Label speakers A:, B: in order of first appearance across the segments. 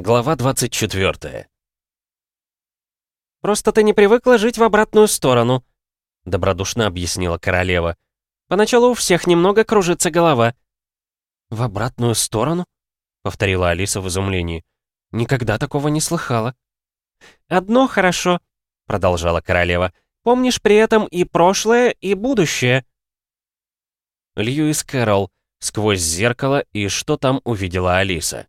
A: Глава 24.
B: «Просто ты не привыкла жить в обратную сторону», — добродушно объяснила королева. «Поначалу у всех немного кружится голова». «В обратную сторону?» — повторила Алиса в изумлении. «Никогда такого не слыхала». «Одно хорошо», — продолжала королева. «Помнишь при этом и прошлое, и будущее».
A: Льюис Кэрролл сквозь зеркало и что там увидела Алиса.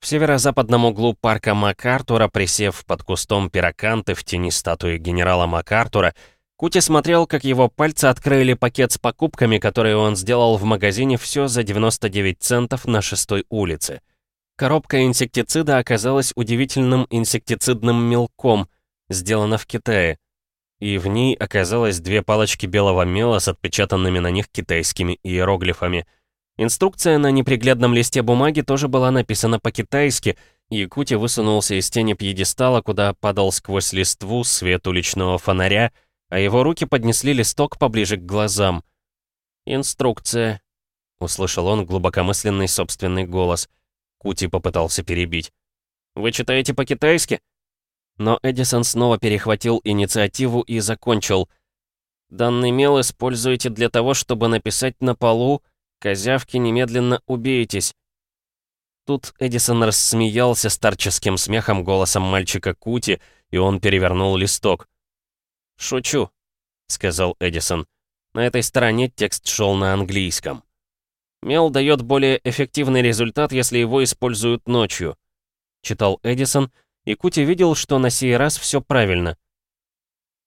A: В северо-западном углу парка МакАртура, присев под кустом пироканты в тени статуи генерала МакАртура, Кути смотрел, как его пальцы открыли пакет с покупками, которые он сделал в магазине «Все за 99 центов» на шестой улице. Коробка инсектицида оказалась удивительным инсектицидным мелком, сделана в Китае. И в ней оказалось две палочки белого мела с отпечатанными на них китайскими иероглифами — Инструкция на неприглядном листе бумаги тоже была написана по-китайски, и Кути высунулся из тени пьедестала, куда падал сквозь листву свет уличного фонаря, а его руки поднесли листок поближе к глазам. «Инструкция», — услышал он глубокомысленный собственный голос. Кути попытался перебить. «Вы читаете по-китайски?» Но Эдисон снова перехватил инициативу и закончил. «Данный мел используете для того, чтобы написать на полу «Козявки, немедленно убейтесь!» Тут Эдисон рассмеялся старческим смехом голосом мальчика Кути, и он перевернул листок. «Шучу», — сказал Эдисон. На этой стороне текст шел на английском. «Мел дает более эффективный результат, если его используют ночью», — читал Эдисон, и Кути видел, что на сей раз все правильно.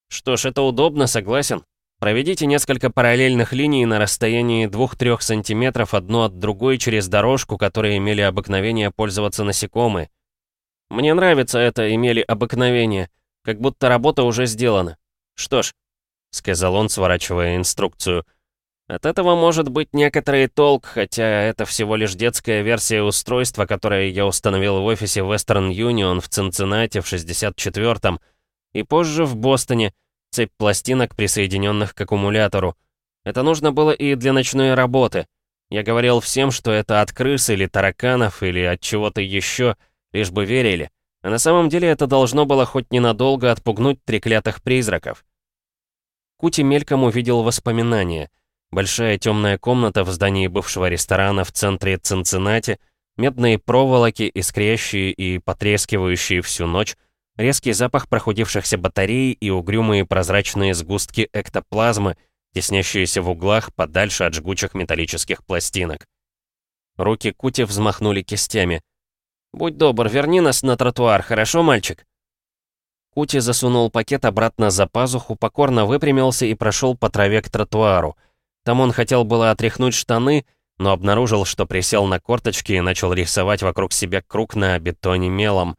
A: «Что ж, это удобно, согласен», Проведите несколько параллельных линий на расстоянии 2-3 сантиметров одну от другой через дорожку, которые имели обыкновение пользоваться насекомые. Мне нравится это «имели обыкновение», как будто работа уже сделана. Что ж, — сказал он, сворачивая инструкцию, — от этого может быть некоторый толк, хотя это всего лишь детская версия устройства, которое я установил в офисе Western Union в Цинциннати в 64-м, и позже в Бостоне, цепь пластинок, присоединенных к аккумулятору. Это нужно было и для ночной работы. Я говорил всем, что это от крыс или тараканов или от чего-то еще, лишь бы верили. А на самом деле это должно было хоть ненадолго отпугнуть треклятых призраков. Кути мельком увидел воспоминания. Большая темная комната в здании бывшего ресторана в центре Цинциннати, медные проволоки, искрящие и потрескивающие всю ночь, резкий запах прохудившихся батарей и угрюмые прозрачные сгустки эктоплазмы, теснящиеся в углах подальше от жгучих металлических пластинок. Руки Кути взмахнули кистями. «Будь добр, верни нас на тротуар, хорошо, мальчик?» Кути засунул пакет обратно за пазуху, покорно выпрямился и прошел по траве к тротуару. Там он хотел было отряхнуть штаны, но обнаружил, что присел на корточки и начал рисовать вокруг себя круг на бетоне мелом.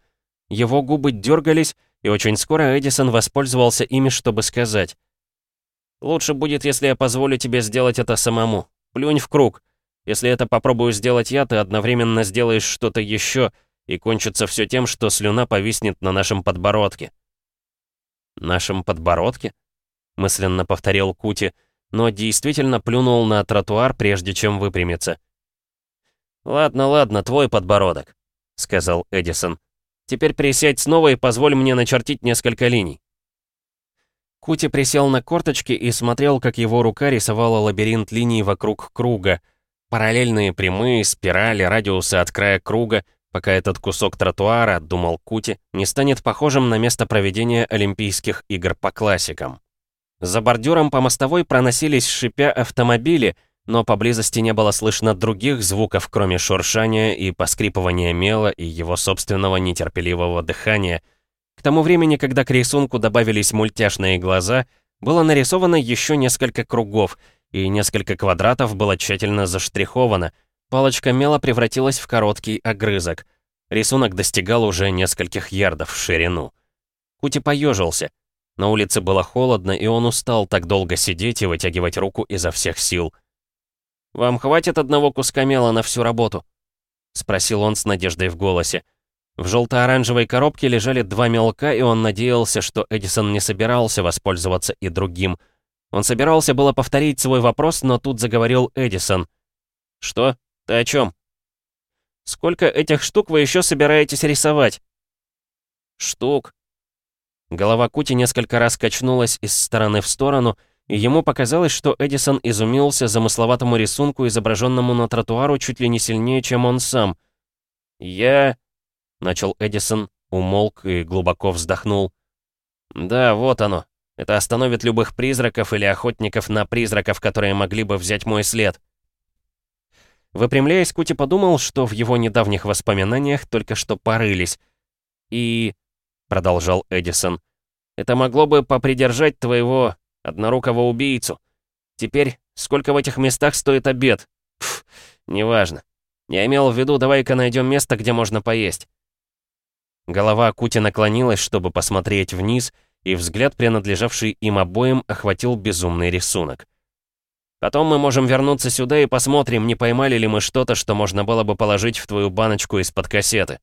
A: Его губы дергались, и очень скоро Эдисон воспользовался ими, чтобы сказать. «Лучше будет, если я позволю тебе сделать это самому. Плюнь в круг. Если это попробую сделать я, ты одновременно сделаешь что-то еще, и кончится все тем, что слюна повиснет на нашем подбородке». «Нашем подбородке?» — мысленно повторил Кути, но действительно плюнул на тротуар, прежде чем выпрямиться. «Ладно, ладно, твой подбородок», — сказал Эдисон. Теперь присядь снова и позволь мне начертить несколько линий». Кути присел на корточки и смотрел, как его рука рисовала лабиринт линий вокруг круга. Параллельные прямые, спирали, радиусы от края круга, пока этот кусок тротуара, думал Кути, не станет похожим на место проведения Олимпийских игр по классикам. За бордюром по мостовой проносились шипя автомобили — но поблизости не было слышно других звуков, кроме шуршания и поскрипывания мела и его собственного нетерпеливого дыхания. К тому времени, когда к рисунку добавились мультяшные глаза, было нарисовано еще несколько кругов, и несколько квадратов было тщательно заштриховано. Палочка мела превратилась в короткий огрызок. Рисунок достигал уже нескольких ярдов в ширину. Кути поежился. На улице было холодно, и он устал так долго сидеть и вытягивать руку изо всех сил. «Вам хватит одного куска мела на всю работу?» — спросил он с надеждой в голосе. В желто-оранжевой коробке лежали два мелка, и он надеялся, что Эдисон не собирался воспользоваться и другим. Он собирался было повторить свой вопрос, но тут заговорил Эдисон. «Что? Ты о чем?»
B: Сколько этих штук вы еще собираетесь рисовать?»
A: «Штук?» Голова Кути несколько раз качнулась из стороны в сторону, и ему показалось, что Эдисон изумился замысловатому рисунку, изображенному на тротуару чуть ли не сильнее, чем он сам. «Я...» — начал Эдисон, умолк и глубоко вздохнул. «Да, вот оно. Это остановит любых призраков или охотников на призраков, которые могли бы взять мой след». Выпрямляясь, Кути подумал, что в его недавних воспоминаниях только что порылись. «И...» — продолжал Эдисон. «Это могло бы попридержать твоего однорукого убийцу. Теперь, сколько в этих местах стоит обед? Пф, неважно. Я имел в виду, давай-ка найдем место, где можно поесть». Голова Кути наклонилась, чтобы посмотреть вниз, и взгляд, принадлежавший им обоим, охватил безумный рисунок. Потом мы можем вернуться сюда и посмотрим, не поймали ли мы что-то, что можно было бы положить в твою баночку из-под кассеты.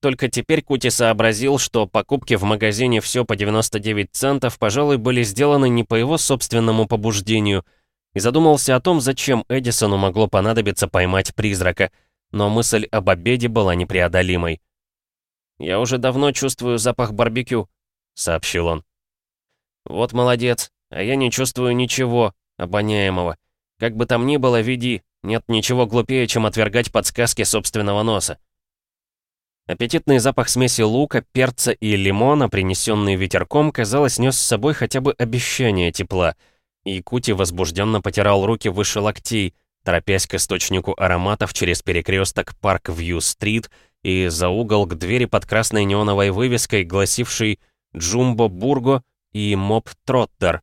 A: Только теперь Кути сообразил, что покупки в магазине все по 99 центов, пожалуй, были сделаны не по его собственному побуждению, и задумался о том, зачем Эдисону могло понадобиться поймать призрака, но мысль об обеде была непреодолимой. «Я уже давно чувствую запах барбекю», — сообщил он. «Вот молодец, а я не чувствую ничего, обоняемого. Как бы там ни было, веди. Нет ничего глупее, чем отвергать подсказки собственного носа. Аппетитный запах смеси лука, перца и лимона, принесенный ветерком, казалось, нес с собой хотя бы обещание тепла. И Кути возбужденно потирал руки выше локтей, торопясь к источнику ароматов через перекресток Парк Вью-стрит и за угол к двери под красной неоновой вывеской, гласившей «Джумбо Бурго» и «Моб Троттер»,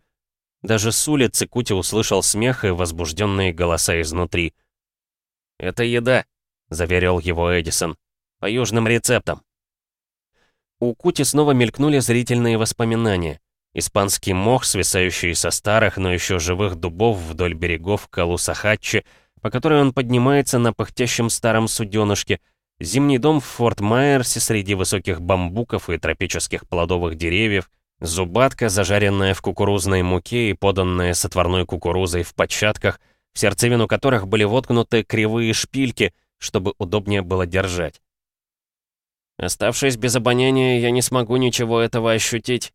A: даже с улицы Кути услышал смех и возбужденные голоса изнутри. «Это еда», — заверил его Эдисон. «По южным рецептам». У Кути снова мелькнули зрительные воспоминания. Испанский мох, свисающий со старых, но еще живых дубов вдоль берегов Калусахатчи, по которой он поднимается на пыхтящем старом суденышке, зимний дом в Форт Майерсе среди высоких бамбуков и тропических плодовых деревьев, Зубатка, зажаренная в кукурузной муке и поданная с отварной кукурузой в початках, в сердцевину которых были воткнуты кривые шпильки, чтобы удобнее было держать. «Оставшись без обоняния, я не смогу ничего этого ощутить»,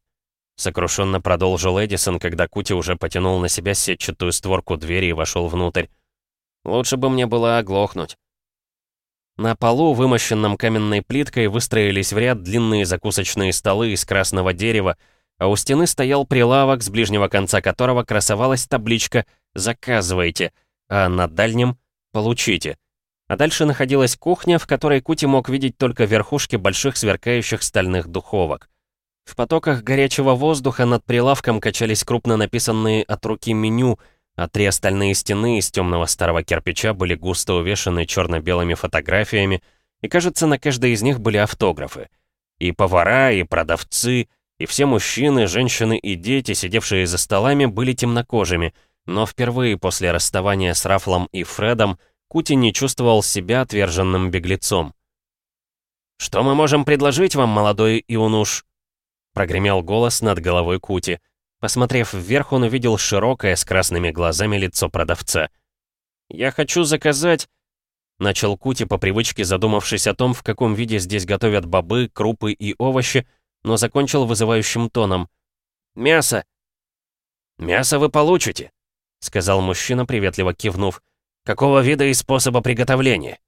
A: сокрушенно продолжил Эдисон, когда Кути уже потянул на себя сетчатую створку двери и вошел внутрь. «Лучше бы мне было оглохнуть». На полу, вымощенном каменной плиткой, выстроились в ряд длинные закусочные столы из красного дерева, а у стены стоял прилавок, с ближнего конца которого красовалась табличка «Заказывайте», а на дальнем «Получите». А дальше находилась кухня, в которой Кути мог видеть только верхушки больших сверкающих стальных духовок. В потоках горячего воздуха над прилавком качались крупно написанные от руки меню — а три остальные стены из темного старого кирпича были густо увешаны черно-белыми фотографиями, и, кажется, на каждой из них были автографы. И повара, и продавцы, и все мужчины, женщины и дети, сидевшие за столами, были темнокожими, но впервые после расставания с Рафлом и Фредом Кути не чувствовал себя отверженным беглецом. «Что мы можем предложить вам, молодой Иунуш?» Прогремел голос над головой Кути. Посмотрев вверх, он увидел широкое с красными глазами лицо продавца. «Я хочу заказать...» Начал Кути по привычке, задумавшись о том, в каком виде здесь готовят бобы, крупы и овощи, но закончил вызывающим тоном. «Мясо!» «Мясо вы получите», — сказал мужчина, приветливо кивнув. «Какого вида и способа приготовления?»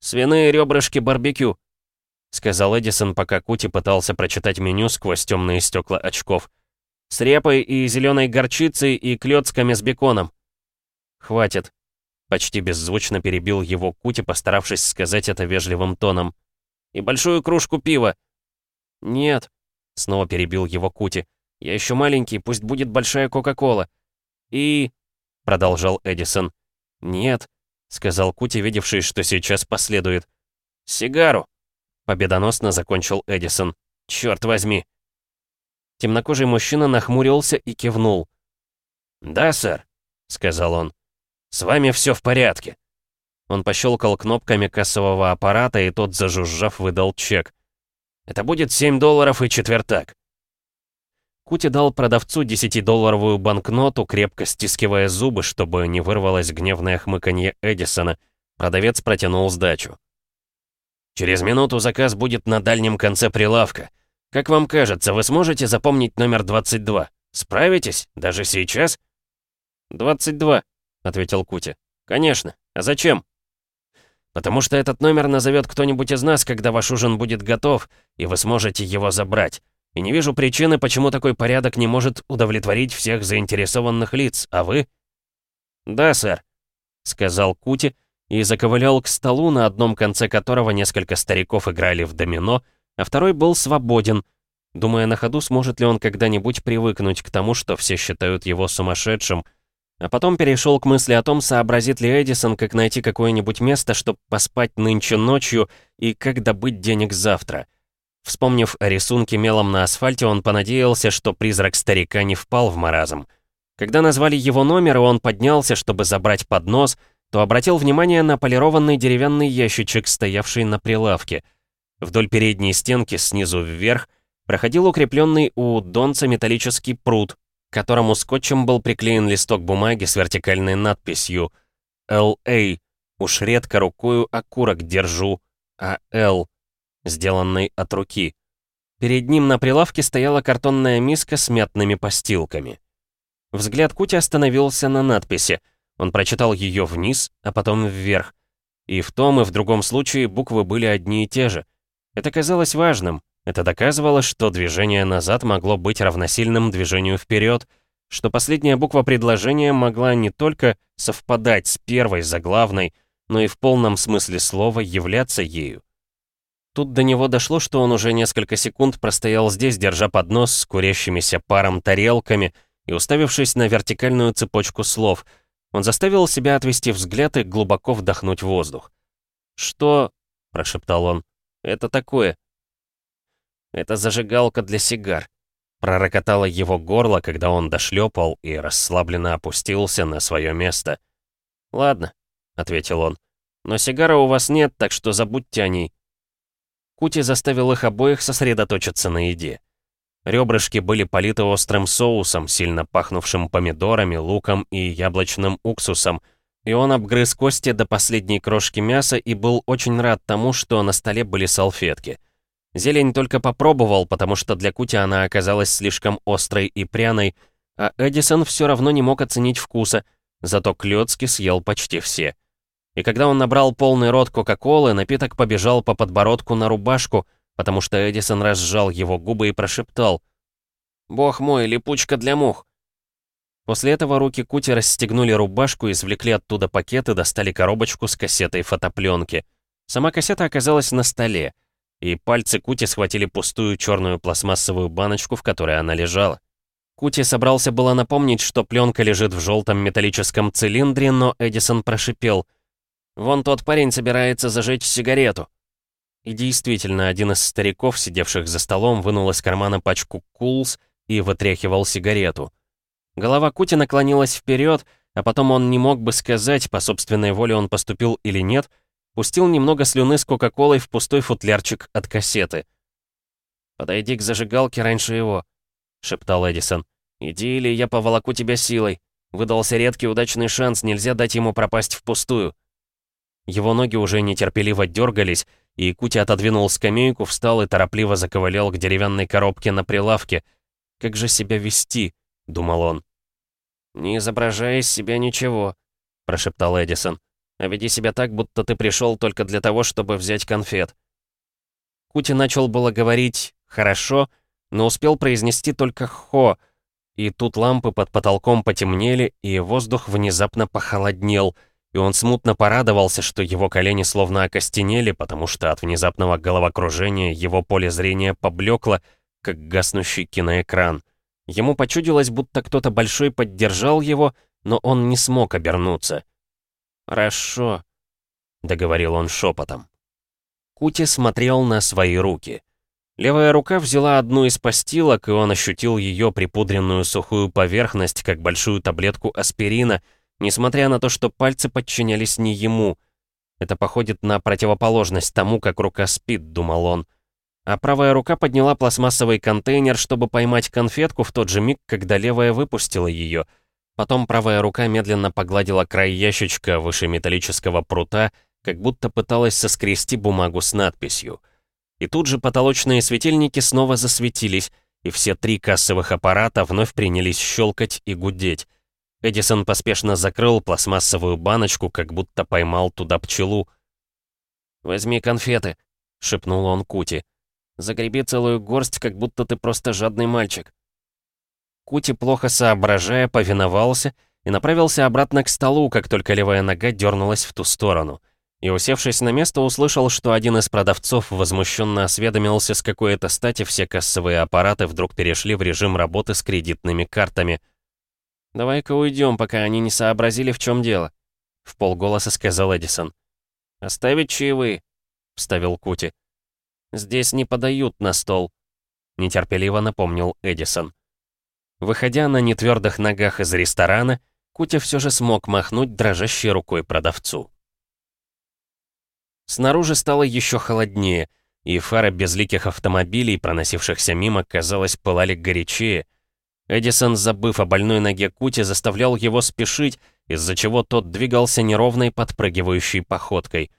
A: «Свиные ребрышки барбекю», — сказал Эдисон, пока Кути пытался прочитать меню сквозь темные стекла очков. С репой и зеленой горчицей и клёцками с беконом. Хватит. Почти беззвучно перебил его Кути, постаравшись сказать это вежливым тоном. И большую кружку пива. Нет. Снова перебил его Кути. Я еще маленький, пусть будет большая Кока-Кола. И... Продолжал Эдисон. Нет, сказал Кути, видевший, что сейчас последует. Сигару. Победоносно закончил Эдисон. Черт возьми. Темнокожий мужчина нахмурился и кивнул. «Да, сэр», — сказал он. «С вами все в порядке». Он пощелкал кнопками кассового аппарата, и тот, зажужжав, выдал чек. «Это будет 7 долларов и четвертак». Кути дал продавцу 10-долларовую банкноту, крепко стискивая зубы, чтобы не вырвалось гневное хмыканье Эдисона, Продавец протянул сдачу. «Через минуту заказ будет на дальнем конце прилавка. Как вам кажется, вы сможете запомнить номер 22? Справитесь? Даже сейчас?»
B: «22», — ответил Кути. «Конечно. А зачем?»
A: «Потому что этот номер назовет кто-нибудь из нас, когда ваш ужин будет готов, и вы сможете его забрать. И не вижу причины, почему такой порядок не может удовлетворить всех заинтересованных лиц, а вы?»
B: «Да, сэр», — сказал Кути, и заковылял к столу, на одном конце которого несколько стариков играли в домино, а второй был свободен, думая на ходу, сможет ли он когда-нибудь привыкнуть к тому, что все считают его сумасшедшим, а потом перешел к мысли о том, сообразит ли Эдисон, как найти какое-нибудь место, чтобы поспать нынче ночью и как добыть денег завтра. Вспомнив о рисунке мелом на асфальте, он понадеялся, что призрак старика не впал в маразм. Когда назвали его номер, и он поднялся, чтобы забрать поднос, то обратил внимание на полированный деревянный ящичек, стоявший на прилавке. Вдоль передней стенки снизу вверх проходил укрепленный у донца металлический пруд, к которому скотчем был приклеен листок бумаги с вертикальной надписью «Л.А. Уж редко рукою окурок держу, а Л. сделанный от руки». Перед ним на прилавке стояла картонная миска с мятными постилками. Взгляд Кути остановился на надписи — он прочитал ее вниз, а потом вверх. И в том и в другом случае буквы были одни и те же. Это казалось важным. Это доказывало, что движение назад могло быть равносильным движению вперед, что последняя буква предложения могла не только совпадать с первой заглавной, но и в полном смысле слова являться ею. Тут до него дошло, что он уже несколько секунд простоял здесь, держа поднос с курящимися паром тарелками и уставившись на вертикальную цепочку слов — он заставил себя отвести взгляд и глубоко вдохнуть воздух. «Что?» — прошептал он. «Это такое?» «Это зажигалка для сигар», — пророкотало его горло, когда он дошлепал и расслабленно опустился на свое место. «Ладно», — ответил он. «Но сигары у вас нет, так что забудьте о ней». Кути заставил их обоих сосредоточиться на еде. Ребрышки были политы острым соусом, сильно пахнувшим помидорами, луком и яблочным уксусом, и он обгрыз кости до последней крошки мяса и был очень рад тому, что на столе были салфетки. Зелень только попробовал, потому что для Кути она оказалась слишком острой и пряной, а Эдисон все равно не мог оценить вкуса, зато Клёцки съел почти все. И когда он набрал полный рот Кока-Колы, напиток побежал по подбородку на рубашку — потому что Эдисон разжал его губы и прошептал «Бог мой, липучка для мух!» После этого руки Кути расстегнули рубашку, извлекли оттуда пакет и достали коробочку с кассетой фотопленки. Сама кассета оказалась на столе, и пальцы Кути схватили пустую черную пластмассовую баночку, в которой она лежала. Кути собрался было напомнить, что пленка лежит в желтом металлическом цилиндре, но Эдисон прошипел. «Вон тот парень собирается зажечь сигарету». И действительно, один из стариков, сидевших за столом, вынул из кармана пачку кулс и вытряхивал сигарету. Голова Кути наклонилась вперед, а потом он не мог бы сказать, по собственной воле он поступил или нет, пустил немного слюны с Кока-Колой в пустой футлярчик от кассеты. «Подойди к зажигалке раньше его», — шептал Эдисон. «Иди, или я поволоку тебя силой. Выдался редкий удачный шанс, нельзя дать ему пропасть впустую». Его ноги уже нетерпеливо дергались, и Кути отодвинул скамейку, встал и торопливо заковылял к деревянной коробке на прилавке. «Как же себя вести?» — думал он. «Не изображай из себя ничего», — прошептал Эдисон. «А веди себя так, будто ты пришел только для того, чтобы взять конфет». Кути начал было говорить «хорошо», но успел произнести только «хо», и тут лампы под потолком потемнели, и воздух внезапно похолоднел — и он смутно порадовался, что его колени словно окостенели, потому что от внезапного головокружения его поле зрения поблекло, как гаснущий киноэкран. Ему почудилось, будто кто-то большой поддержал его, но он не смог обернуться. «Хорошо», — договорил он шепотом. Кути смотрел на свои руки. Левая рука взяла одну из постилок, и он ощутил ее припудренную сухую поверхность, как большую таблетку аспирина — Несмотря на то, что пальцы подчинялись не ему. Это походит на противоположность тому, как рука спит, думал он. А правая рука подняла пластмассовый контейнер, чтобы поймать конфетку в тот же миг, когда левая выпустила ее. Потом правая рука медленно погладила край ящичка выше металлического прута
A: как будто пыталась соскрести бумагу с надписью. И тут же потолочные светильники снова засветились, и все три кассовых аппарата вновь принялись щелкать и гудеть. Эдисон поспешно закрыл пластмассовую баночку, как будто поймал туда пчелу. «Возьми конфеты», — шепнул он Кути. «Загреби целую горсть, как будто ты просто жадный мальчик». Кути, плохо соображая, повиновался и направился обратно к столу, как только левая нога дернулась в ту сторону. И, усевшись на место, услышал, что один из продавцов возмущенно осведомился, с какой это стати все кассовые аппараты вдруг перешли в режим работы с кредитными картами — «Давай-ка уйдем, пока они не сообразили, в чем дело», — в полголоса сказал Эдисон. «Оставить чаевые», — вставил Кути. «Здесь не подают на стол», — нетерпеливо напомнил Эдисон. Выходя на нетвердых ногах из ресторана, Кути все же смог махнуть дрожащей рукой продавцу. Снаружи стало еще холоднее, и фары безликих автомобилей, проносившихся мимо, казалось, пылали горячее — Эдисон, забыв о больной ноге Кути, заставлял его спешить, из-за чего тот двигался неровной подпрыгивающей походкой.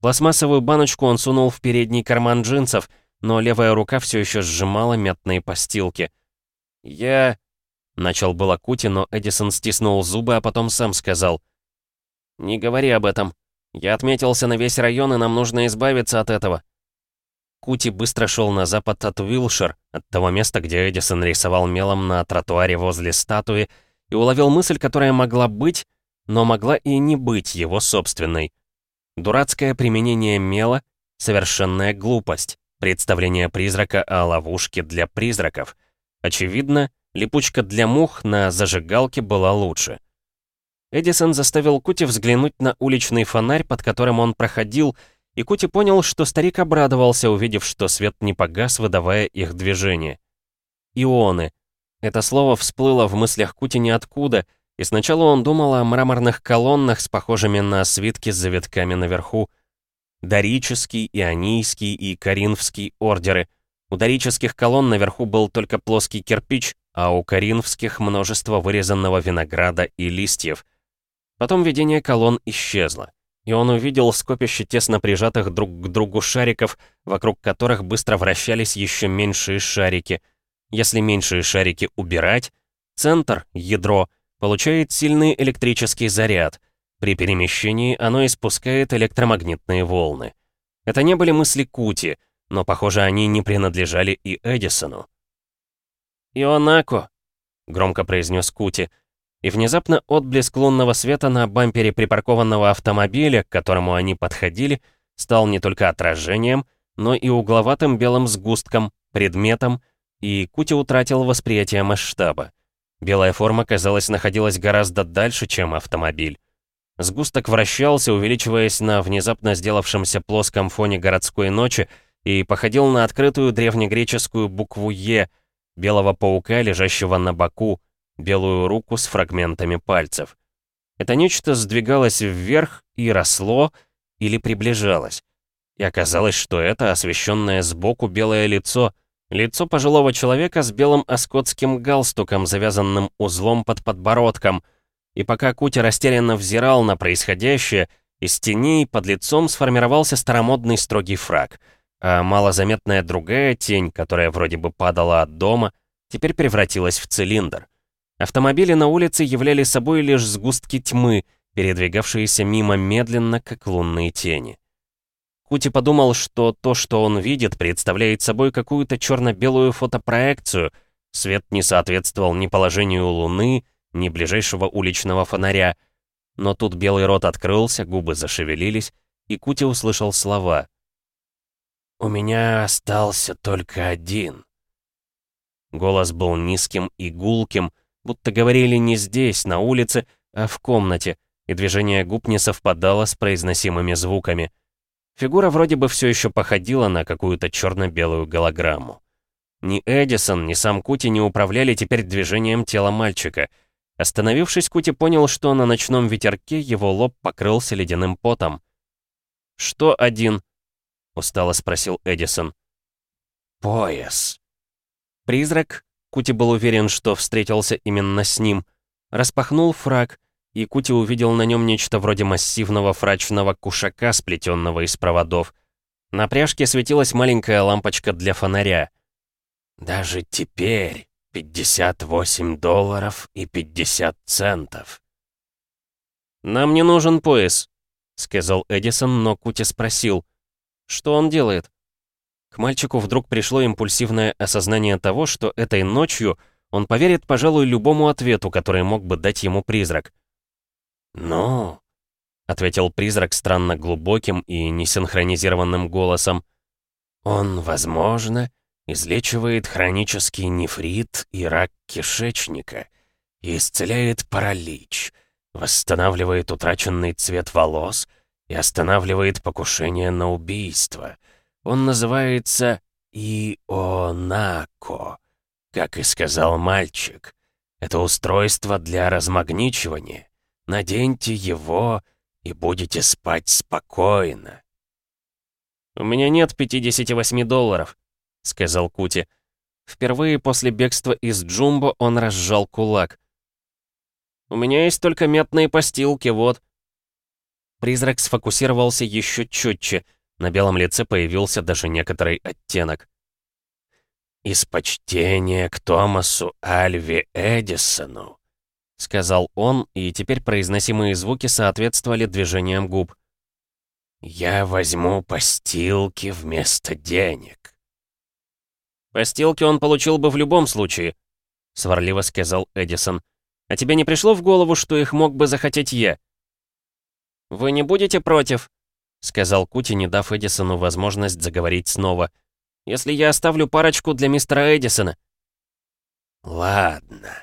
A: Пластмассовую баночку он сунул в передний карман джинсов, но левая рука все еще сжимала мятные постилки. «Я...» — начал было Кути, но Эдисон стиснул зубы, а потом сам сказал. «Не говори об этом. Я отметился на весь район, и нам нужно избавиться от этого». Кути быстро шел на запад от Уилшир, от того места, где Эдисон рисовал мелом на тротуаре возле статуи, и уловил мысль, которая могла быть, но могла и не быть его собственной. Дурацкое применение мела — совершенная глупость, представление призрака о ловушке для призраков. Очевидно, липучка для мух на зажигалке была лучше. Эдисон заставил Кути взглянуть на уличный фонарь, под которым он проходил, и Кути понял, что старик обрадовался, увидев, что свет не погас, выдавая их движение. Ионы. Это слово всплыло в мыслях Кути ниоткуда, и сначала он думал о мраморных колоннах с похожими на свитки с завитками наверху. Дорический, Ионийский и Каринфский ордеры. У дорических колонн наверху был только плоский кирпич, а у коринфских множество вырезанного винограда и листьев. Потом видение колонн исчезло и он увидел скопище тесно прижатых друг к другу шариков, вокруг которых быстро вращались еще меньшие шарики. Если меньшие шарики убирать, центр, ядро, получает сильный электрический заряд. При перемещении оно испускает электромагнитные волны. Это не были мысли Кути, но, похоже, они не принадлежали и Эдисону. «Ионако», — громко произнес Кути, — и внезапно отблеск лунного света на бампере припаркованного автомобиля, к которому они подходили, стал не только отражением, но и угловатым белым сгустком, предметом, и Кути утратил восприятие масштаба. Белая форма, казалось, находилась гораздо дальше, чем автомобиль. Сгусток вращался, увеличиваясь на внезапно сделавшемся плоском фоне городской ночи, и походил на открытую древнегреческую букву «Е», белого паука, лежащего на боку, белую руку с фрагментами пальцев. Это нечто сдвигалось вверх и росло или приближалось. И оказалось, что это освещенное сбоку белое лицо, лицо пожилого человека с белым оскотским галстуком, завязанным узлом под подбородком. И пока Кути растерянно взирал на происходящее, из теней под лицом сформировался старомодный строгий фраг, а малозаметная другая тень, которая вроде бы падала от дома, теперь превратилась в цилиндр. Автомобили на улице являли собой лишь сгустки тьмы, передвигавшиеся мимо медленно, как лунные тени. Кути подумал, что то, что он видит, представляет собой какую-то черно-белую фотопроекцию. Свет не соответствовал ни положению луны, ни ближайшего уличного фонаря. Но тут белый рот открылся, губы зашевелились, и Кути услышал слова. «У меня остался только один». Голос был низким и гулким, будто говорили не здесь, на улице, а в комнате, и движение губ не совпадало с произносимыми звуками. Фигура вроде бы все еще походила на какую-то черно-белую голограмму. Ни Эдисон, ни сам Кути не управляли теперь движением тела мальчика. Остановившись, Кути понял, что на ночном ветерке его лоб покрылся ледяным потом. «Что один?» — устало спросил Эдисон. «Пояс». Призрак, Кути был уверен, что встретился именно с ним. Распахнул фраг, и Кути увидел на нем нечто вроде массивного фрачного кушака, сплетенного из проводов. На пряжке светилась маленькая лампочка для фонаря. «Даже теперь 58 долларов и 50 центов».
B: «Нам не нужен пояс», — сказал Эдисон, но Кути спросил, «что он делает?» К мальчику вдруг пришло импульсивное осознание того, что этой ночью он поверит, пожалуй, любому ответу, который мог бы дать ему призрак.
A: «Ну?» — ответил призрак странно глубоким и несинхронизированным голосом. «Он, возможно, излечивает хронический нефрит и рак кишечника, и исцеляет паралич, восстанавливает утраченный цвет волос и останавливает покушение на убийство». Он называется Ионако, как и сказал мальчик. Это устройство для размагничивания. Наденьте его и будете спать спокойно.
B: «У меня нет 58 долларов», — сказал Кути. Впервые после бегства из Джумбо он разжал кулак. «У меня есть только мятные постилки, вот». Призрак сфокусировался еще четче, на белом лице появился даже некоторый оттенок.
A: «Из почтения к Томасу Альви Эдисону», — сказал он, и теперь произносимые звуки соответствовали движениям губ. «Я возьму постилки вместо денег».
B: «Постилки он получил бы в любом случае», — сварливо сказал Эдисон. «А тебе не пришло в голову, что их мог бы захотеть я?» «Вы не будете против?» Сказал Кути, не дав Эдисону возможность заговорить снова. «Если я оставлю парочку для мистера Эдисона».
A: «Ладно,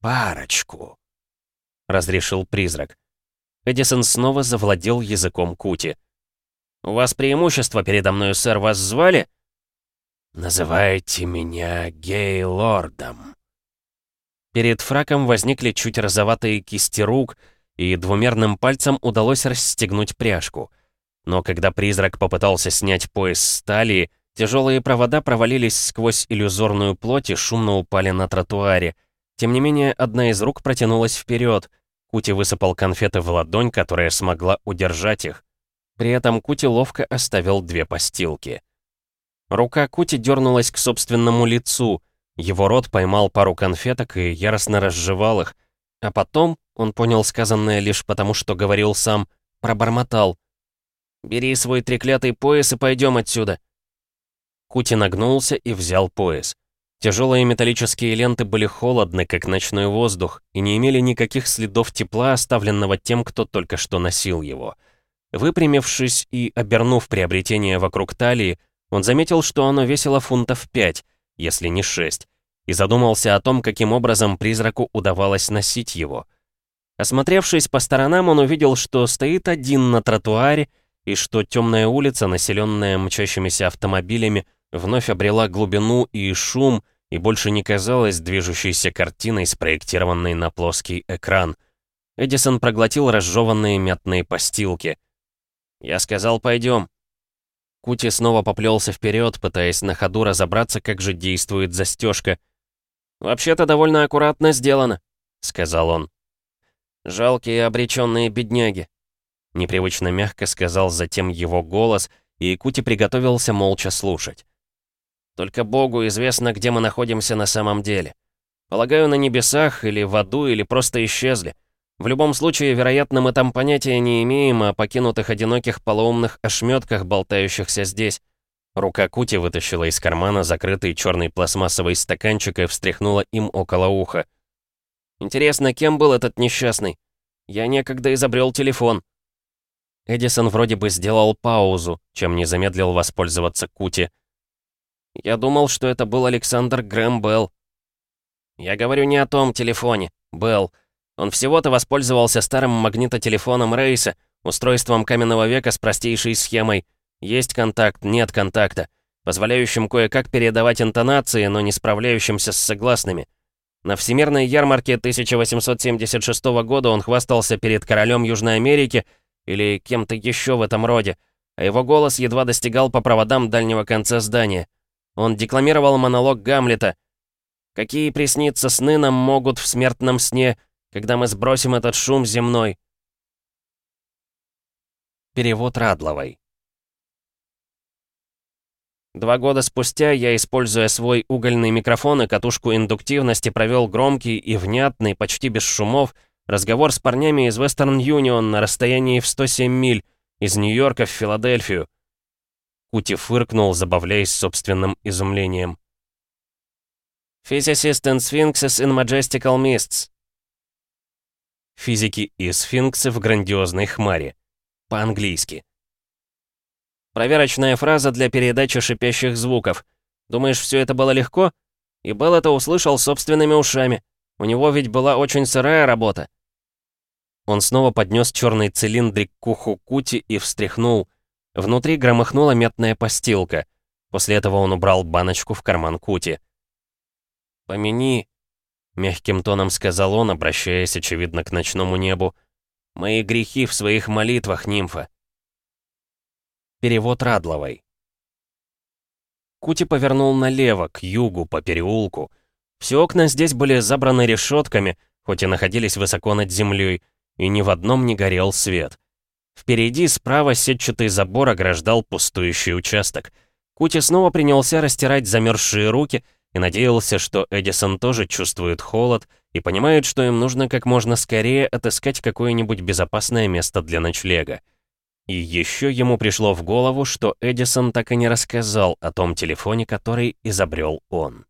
A: парочку», — разрешил призрак.
B: Эдисон снова завладел языком Кути. «У вас преимущество передо мной, сэр, вас звали?»
A: «Называйте меня Гей-лордом».
B: Перед фраком возникли чуть розоватые кисти рук, и двумерным пальцем удалось расстегнуть пряжку — но когда призрак попытался снять пояс с талии, тяжелые провода провалились сквозь иллюзорную плоть и шумно упали на тротуаре. Тем не менее, одна из рук протянулась вперед. Кути высыпал конфеты в ладонь, которая смогла удержать их. При этом Кути ловко оставил две постилки. Рука Кути дернулась к собственному лицу. Его рот поймал пару конфеток и яростно разжевал их. А потом, он понял сказанное лишь потому, что говорил сам, пробормотал — «Бери свой треклятый пояс и пойдем отсюда». Кути нагнулся и взял пояс. Тяжелые металлические ленты были холодны, как ночной воздух, и не имели никаких следов тепла, оставленного тем, кто только что носил его. Выпрямившись и обернув приобретение вокруг талии, он заметил, что оно весило фунтов пять, если не шесть, и задумался о том, каким образом призраку удавалось носить его. Осмотревшись по сторонам, он увидел, что стоит один на тротуаре и что темная улица, населенная мчащимися автомобилями, вновь обрела глубину и шум, и больше не казалась движущейся картиной, спроектированной на плоский экран. Эдисон проглотил разжеванные мятные постилки. «Я сказал, пойдем». Кути снова поплелся вперед, пытаясь на ходу разобраться, как же действует застежка. «Вообще-то довольно аккуратно сделано», — сказал он. «Жалкие обреченные бедняги. Непривычно мягко сказал затем его голос, и Кути приготовился молча слушать. «Только Богу известно, где мы находимся на самом деле. Полагаю, на небесах, или в аду, или просто исчезли. В любом случае, вероятно, мы там понятия не имеем о покинутых одиноких полоумных ошметках, болтающихся здесь». Рука Кути вытащила из кармана закрытый черный пластмассовый стаканчик и встряхнула им около уха. «Интересно, кем был этот несчастный? Я некогда изобрел телефон». Эдисон вроде бы сделал паузу, чем не замедлил воспользоваться Кути. «Я думал, что это был Александр Грэм Белл». «Я говорю не о том телефоне, Белл. Он всего-то воспользовался старым магнитотелефоном Рейса, устройством каменного века с простейшей схемой. Есть контакт, нет контакта, позволяющим кое-как передавать интонации, но не справляющимся с согласными. На Всемирной ярмарке 1876 года он хвастался перед королем Южной Америки — или кем-то еще в этом роде, а его голос едва достигал по проводам дальнего конца здания. Он декламировал монолог Гамлета. «Какие присниться сны нам могут в смертном сне?
A: Когда мы сбросим этот шум земной?»
B: Перевод Радловой.
A: Два года спустя я, используя свой угольный микрофон и катушку индуктивности, провел громкий и внятный, почти без шумов, разговор с парнями из Western Union на расстоянии в 107 миль, из Нью-Йорка в Филадельфию. Кути фыркнул, забавляясь собственным изумлением. «Physicist and Sphinxes in Majestical Mists».
B: Физики и сфинксы в грандиозной хмаре. По-английски.
A: Проверочная фраза для передачи шипящих звуков. Думаешь, все это было легко? И Белл это услышал собственными ушами. У него ведь была очень сырая работа.
B: Он снова поднес черный цилиндрик к уху Кути и встряхнул. Внутри громыхнула метная постилка. После этого он убрал баночку в карман Кути.
A: «Помяни», — мягким тоном сказал он, обращаясь, очевидно, к ночному небу, «мои грехи в своих молитвах, нимфа».
B: Перевод Радловой. Кути повернул налево, к югу, по переулку. Все окна здесь были забраны решетками, хоть и находились высоко над землей, и ни в одном не горел свет. Впереди справа сетчатый забор ограждал пустующий участок. Кути снова принялся растирать замерзшие руки и надеялся, что Эдисон тоже чувствует холод и понимает, что им нужно как можно скорее отыскать какое-нибудь безопасное место для ночлега. И еще ему пришло в голову, что Эдисон так и не рассказал о том телефоне, который изобрел он.